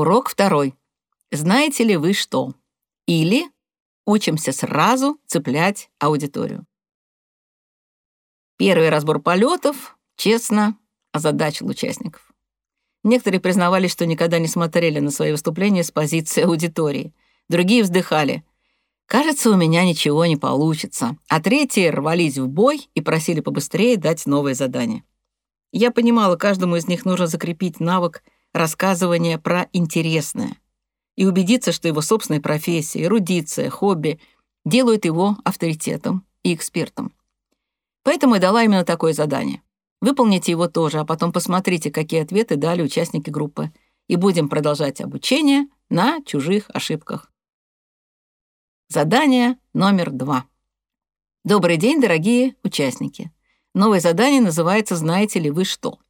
Урок второй. Знаете ли вы что? Или учимся сразу цеплять аудиторию. Первый разбор полетов, честно, озадачил участников. Некоторые признавались, что никогда не смотрели на свои выступления с позиции аудитории. Другие вздыхали. «Кажется, у меня ничего не получится». А третьи рвались в бой и просили побыстрее дать новое задание. Я понимала, каждому из них нужно закрепить навык рассказывания про интересное и убедиться, что его собственная профессия, эрудиция, хобби делают его авторитетом и экспертом. Поэтому я дала именно такое задание. Выполните его тоже, а потом посмотрите, какие ответы дали участники группы, и будем продолжать обучение на чужих ошибках. Задание номер два. Добрый день, дорогие участники. Новое задание называется «Знаете ли вы что?».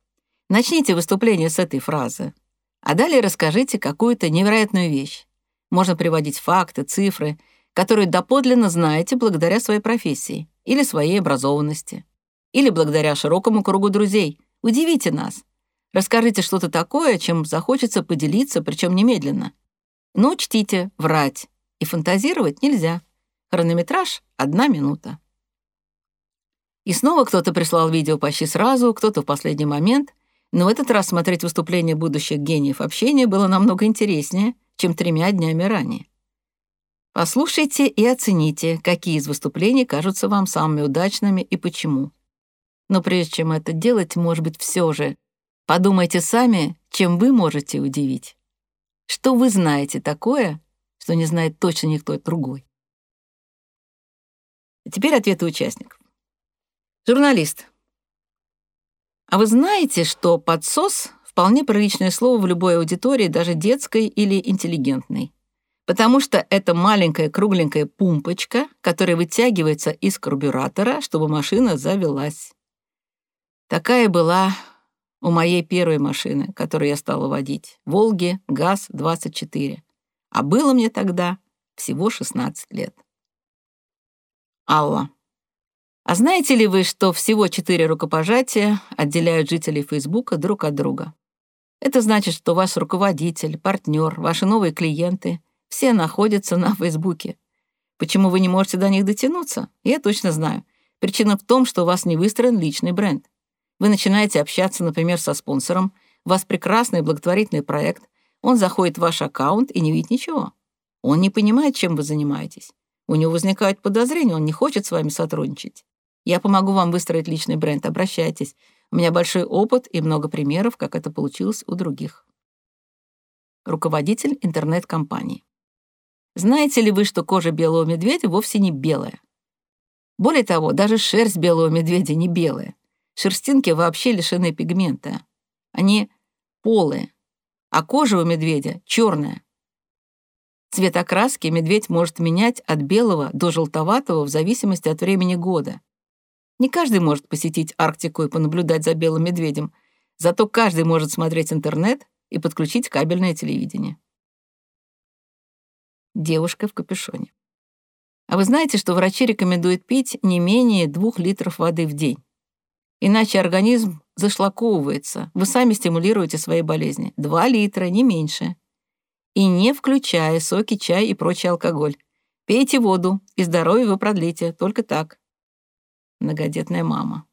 Начните выступление с этой фразы, а далее расскажите какую-то невероятную вещь. Можно приводить факты, цифры, которые доподлинно знаете благодаря своей профессии или своей образованности или благодаря широкому кругу друзей. Удивите нас. Расскажите что-то такое, чем захочется поделиться, причем немедленно. Но учтите, врать и фантазировать нельзя. Хронометраж — одна минута. И снова кто-то прислал видео почти сразу, кто-то в последний момент, но в этот раз смотреть выступление будущих гениев общения было намного интереснее, чем тремя днями ранее. Послушайте и оцените, какие из выступлений кажутся вам самыми удачными и почему. Но прежде чем это делать, может быть, все же, подумайте сами, чем вы можете удивить. Что вы знаете такое, что не знает точно никто другой? Теперь ответы участников. Журналист. А вы знаете, что подсос — вполне приличное слово в любой аудитории, даже детской или интеллигентной? Потому что это маленькая кругленькая пумпочка, которая вытягивается из карбюратора, чтобы машина завелась. Такая была у моей первой машины, которую я стала водить. «Волги ГАЗ-24». А было мне тогда всего 16 лет. Алла. А знаете ли вы, что всего четыре рукопожатия отделяют жителей Фейсбука друг от друга? Это значит, что ваш руководитель, партнер, ваши новые клиенты все находятся на Фейсбуке. Почему вы не можете до них дотянуться? Я точно знаю. Причина в том, что у вас не выстроен личный бренд. Вы начинаете общаться, например, со спонсором, у вас прекрасный благотворительный проект, он заходит в ваш аккаунт и не видит ничего. Он не понимает, чем вы занимаетесь. У него возникают подозрения, он не хочет с вами сотрудничать. Я помогу вам выстроить личный бренд, обращайтесь. У меня большой опыт и много примеров, как это получилось у других. Руководитель интернет-компании. Знаете ли вы, что кожа белого медведя вовсе не белая? Более того, даже шерсть белого медведя не белая. Шерстинки вообще лишены пигмента. Они полые, а кожа у медведя черная. Цвет окраски медведь может менять от белого до желтоватого в зависимости от времени года. Не каждый может посетить Арктику и понаблюдать за белым медведем, зато каждый может смотреть интернет и подключить кабельное телевидение. Девушка в капюшоне. А вы знаете, что врачи рекомендуют пить не менее двух литров воды в день? Иначе организм зашлаковывается. Вы сами стимулируете свои болезни. Два литра, не меньше. И не включая соки, чай и прочий алкоголь. Пейте воду, и здоровье вы продлите. Только так. Многодетная мама.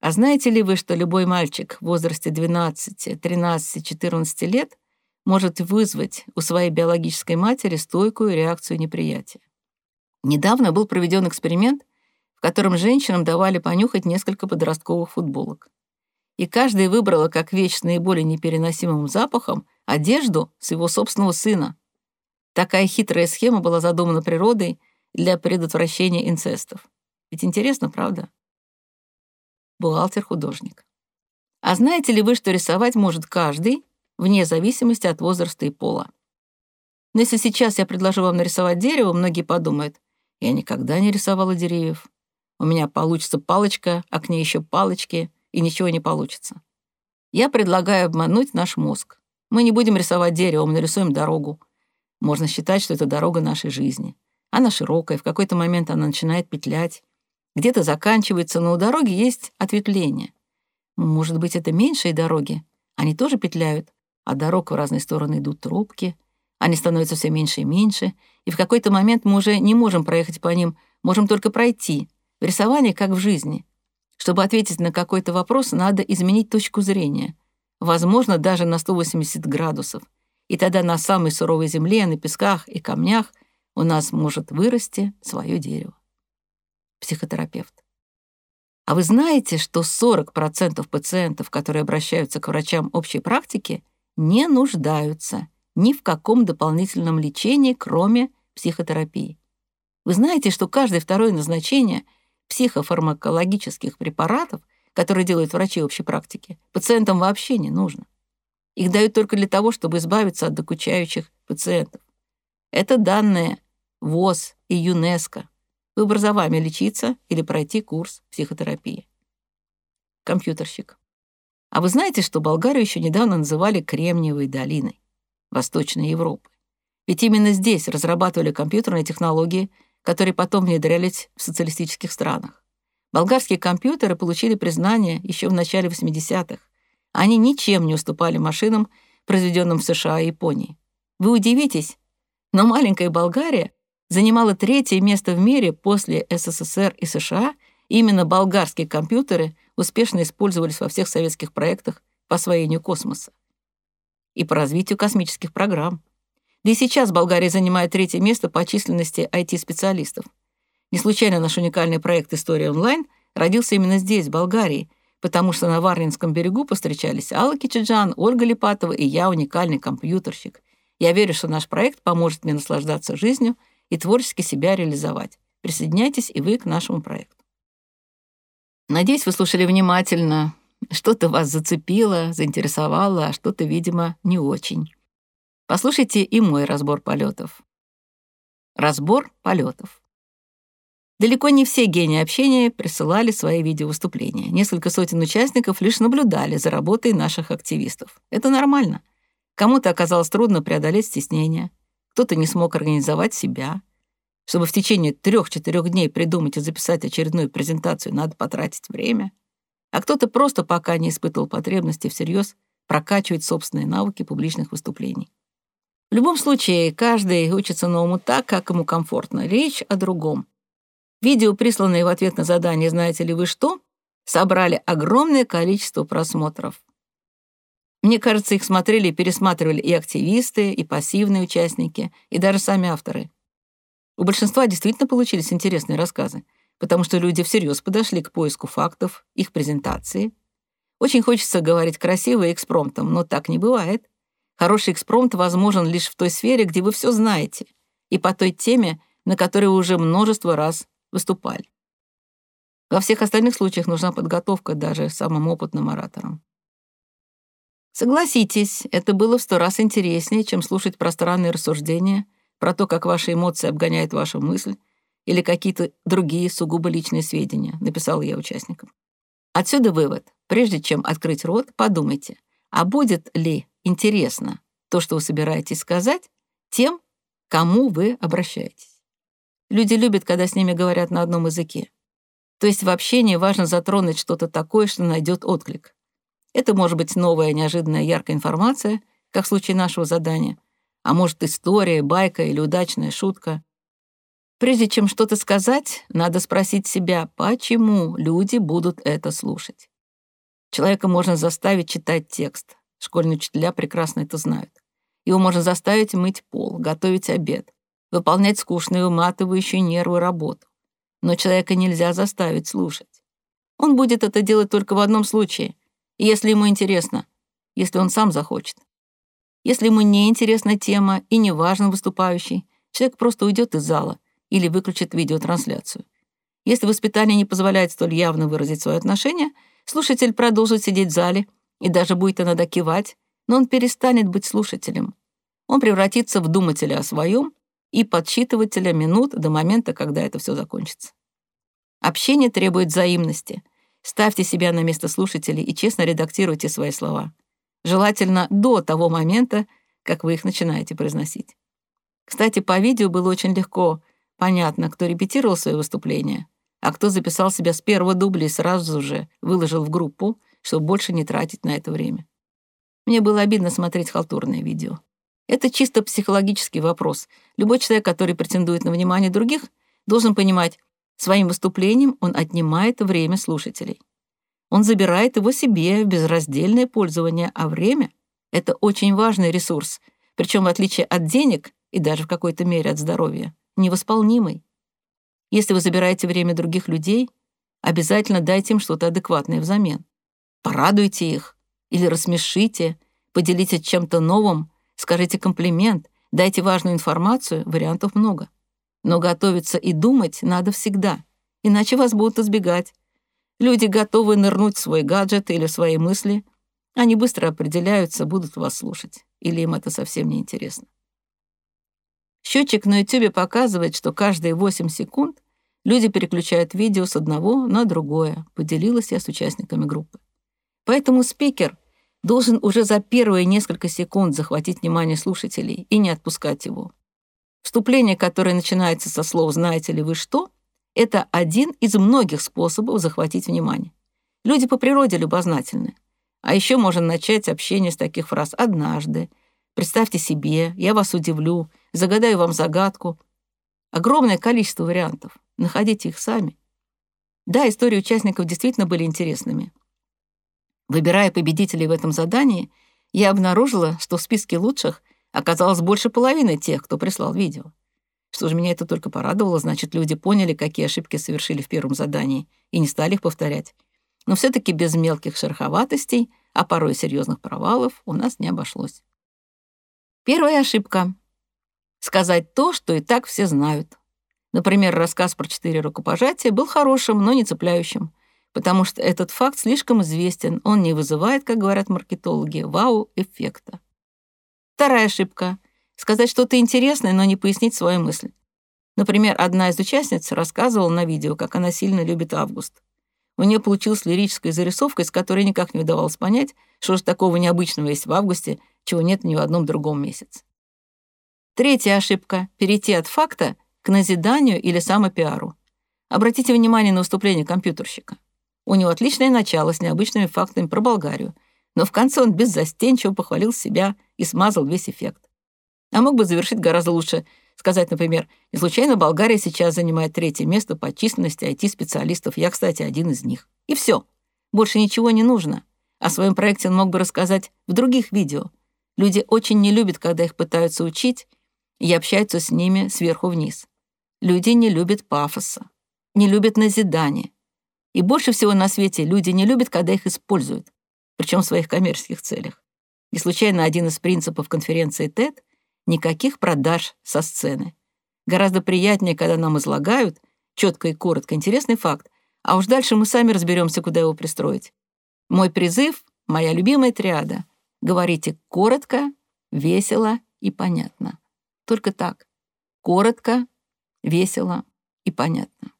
А знаете ли вы, что любой мальчик в возрасте 12, 13, 14 лет может вызвать у своей биологической матери стойкую реакцию неприятия? Недавно был проведен эксперимент — которым женщинам давали понюхать несколько подростковых футболок. И каждая выбрала как вещь с наиболее непереносимым запахом одежду с его собственного сына. Такая хитрая схема была задумана природой для предотвращения инцестов. Ведь интересно, правда? Бухгалтер-художник. А знаете ли вы, что рисовать может каждый, вне зависимости от возраста и пола? Но если сейчас я предложу вам нарисовать дерево, многие подумают, я никогда не рисовала деревьев. У меня получится палочка, а к ней еще палочки, и ничего не получится. Я предлагаю обмануть наш мозг. Мы не будем рисовать дерево, мы нарисуем дорогу. Можно считать, что это дорога нашей жизни. Она широкая, в какой-то момент она начинает петлять. Где-то заканчивается, но у дороги есть ответвление. Может быть, это меньшие дороги? Они тоже петляют. а дорог в разные стороны идут трубки. Они становятся все меньше и меньше, и в какой-то момент мы уже не можем проехать по ним, можем только пройти. В рисовании, как в жизни. Чтобы ответить на какой-то вопрос, надо изменить точку зрения. Возможно, даже на 180 градусов. И тогда на самой суровой земле, на песках и камнях у нас может вырасти свое дерево. Психотерапевт. А вы знаете, что 40% пациентов, которые обращаются к врачам общей практики, не нуждаются ни в каком дополнительном лечении, кроме психотерапии. Вы знаете, что каждое второе назначение психофармакологических препаратов, которые делают врачи общей практики, пациентам вообще не нужно. Их дают только для того, чтобы избавиться от докучающих пациентов. Это данные ВОЗ и ЮНЕСКО. Выбор за вами лечиться или пройти курс психотерапии. Компьютерщик. А вы знаете, что Болгарию еще недавно называли Кремниевой долиной Восточной Европы? Ведь именно здесь разрабатывали компьютерные технологии, которые потом внедрялись в социалистических странах. Болгарские компьютеры получили признание еще в начале 80-х. Они ничем не уступали машинам, произведенным в США и Японии. Вы удивитесь, но маленькая Болгария занимала третье место в мире после СССР и США, именно болгарские компьютеры успешно использовались во всех советских проектах по освоению космоса и по развитию космических программ. Да и сейчас Болгария занимает третье место по численности IT-специалистов. Не случайно наш уникальный проект «История онлайн» родился именно здесь, в Болгарии, потому что на Варнинском берегу повстречались Алла Кичиджан, Ольга Липатова и я, уникальный компьютерщик. Я верю, что наш проект поможет мне наслаждаться жизнью и творчески себя реализовать. Присоединяйтесь и вы к нашему проекту. Надеюсь, вы слушали внимательно. Что-то вас зацепило, заинтересовало, а что-то, видимо, не очень. Послушайте и мой разбор полетов. Разбор полетов. Далеко не все гении общения присылали свои видеовыступления. Несколько сотен участников лишь наблюдали за работой наших активистов. Это нормально. Кому-то оказалось трудно преодолеть стеснение, кто-то не смог организовать себя. Чтобы в течение трех-четырех дней придумать и записать очередную презентацию, надо потратить время. А кто-то просто пока не испытывал потребности всерьез прокачивать собственные навыки публичных выступлений. В любом случае, каждый учится новому так, как ему комфортно. Речь о другом. Видео, присланные в ответ на задание «Знаете ли вы что?», собрали огромное количество просмотров. Мне кажется, их смотрели и пересматривали и активисты, и пассивные участники, и даже сами авторы. У большинства действительно получились интересные рассказы, потому что люди всерьез подошли к поиску фактов, их презентации. Очень хочется говорить красиво и экспромтом, но так не бывает. Хороший экспромт возможен лишь в той сфере, где вы все знаете, и по той теме, на которой вы уже множество раз выступали. Во всех остальных случаях нужна подготовка даже самым опытным ораторам. Согласитесь, это было в сто раз интереснее, чем слушать пространные рассуждения про то, как ваши эмоции обгоняют вашу мысль или какие-то другие сугубо личные сведения, написал я участникам. Отсюда вывод. Прежде чем открыть рот, подумайте, а будет ли интересно то, что вы собираетесь сказать, тем, кому вы обращаетесь. Люди любят, когда с ними говорят на одном языке. То есть в общении важно затронуть что-то такое, что найдет отклик. Это может быть новая, неожиданная, яркая информация, как в случае нашего задания, а может история, байка или удачная шутка. Прежде чем что-то сказать, надо спросить себя, почему люди будут это слушать. Человека можно заставить читать текст, Школьные учителя прекрасно это знают. Его можно заставить мыть пол, готовить обед, выполнять скучную, уматывающую нервы работу. Но человека нельзя заставить слушать. Он будет это делать только в одном случае, если ему интересно, если он сам захочет. Если ему не интересна тема и не важен выступающий, человек просто уйдет из зала или выключит видеотрансляцию. Если воспитание не позволяет столь явно выразить свое отношение, слушатель продолжит сидеть в зале и даже будет иногда кивать, но он перестанет быть слушателем. Он превратится в думателя о своем и подсчитывателя минут до момента, когда это все закончится. Общение требует взаимности. Ставьте себя на место слушателей и честно редактируйте свои слова. Желательно до того момента, как вы их начинаете произносить. Кстати, по видео было очень легко понятно, кто репетировал свои выступления, а кто записал себя с первого дубля и сразу же выложил в группу, чтобы больше не тратить на это время. Мне было обидно смотреть халтурное видео. Это чисто психологический вопрос. Любой человек, который претендует на внимание других, должен понимать, своим выступлением он отнимает время слушателей. Он забирает его себе в безраздельное пользование, а время — это очень важный ресурс, причем в отличие от денег и даже в какой-то мере от здоровья, невосполнимый. Если вы забираете время других людей, обязательно дайте им что-то адекватное взамен. Порадуйте их или рассмешите, поделитесь чем-то новым, скажите комплимент, дайте важную информацию, вариантов много. Но готовиться и думать надо всегда, иначе вас будут избегать. Люди готовы нырнуть в свой гаджет или в свои мысли. Они быстро определяются, будут вас слушать, или им это совсем не интересно. Счетчик на YouTube показывает, что каждые 8 секунд люди переключают видео с одного на другое, поделилась я с участниками группы. Поэтому спикер должен уже за первые несколько секунд захватить внимание слушателей и не отпускать его. Вступление, которое начинается со слов «знаете ли вы что?», это один из многих способов захватить внимание. Люди по природе любознательны. А еще можно начать общение с таких фраз «однажды», «представьте себе», «я вас удивлю», «загадаю вам загадку». Огромное количество вариантов. Находите их сами. Да, истории участников действительно были интересными. Выбирая победителей в этом задании, я обнаружила, что в списке лучших оказалось больше половины тех, кто прислал видео. Что же меня это только порадовало, значит, люди поняли, какие ошибки совершили в первом задании, и не стали их повторять. Но все таки без мелких шероховатостей, а порой серьезных провалов, у нас не обошлось. Первая ошибка — сказать то, что и так все знают. Например, рассказ про четыре рукопожатия был хорошим, но не цепляющим — потому что этот факт слишком известен, он не вызывает, как говорят маркетологи, вау-эффекта. Вторая ошибка — сказать что-то интересное, но не пояснить свою мысль. Например, одна из участниц рассказывала на видео, как она сильно любит август. У нее получилась лирическая зарисовка, из которой никак не удавалось понять, что же такого необычного есть в августе, чего нет ни в одном другом месяце. Третья ошибка — перейти от факта к назиданию или самопиару. Обратите внимание на выступление компьютерщика. У него отличное начало с необычными фактами про Болгарию, но в конце он беззастенчиво похвалил себя и смазал весь эффект. А мог бы завершить гораздо лучше, сказать, например, не случайно Болгария сейчас занимает третье место по численности IT-специалистов, я, кстати, один из них. И все. Больше ничего не нужно. О своем проекте он мог бы рассказать в других видео. Люди очень не любят, когда их пытаются учить, и общаются с ними сверху вниз. Люди не любят пафоса, не любят назидания, и больше всего на свете люди не любят, когда их используют, причем в своих коммерческих целях. Не случайно один из принципов конференции TED — никаких продаж со сцены. Гораздо приятнее, когда нам излагают, четко и коротко, интересный факт, а уж дальше мы сами разберемся, куда его пристроить. Мой призыв, моя любимая триада — говорите коротко, весело и понятно. Только так. Коротко, весело и понятно.